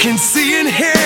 can see and hear.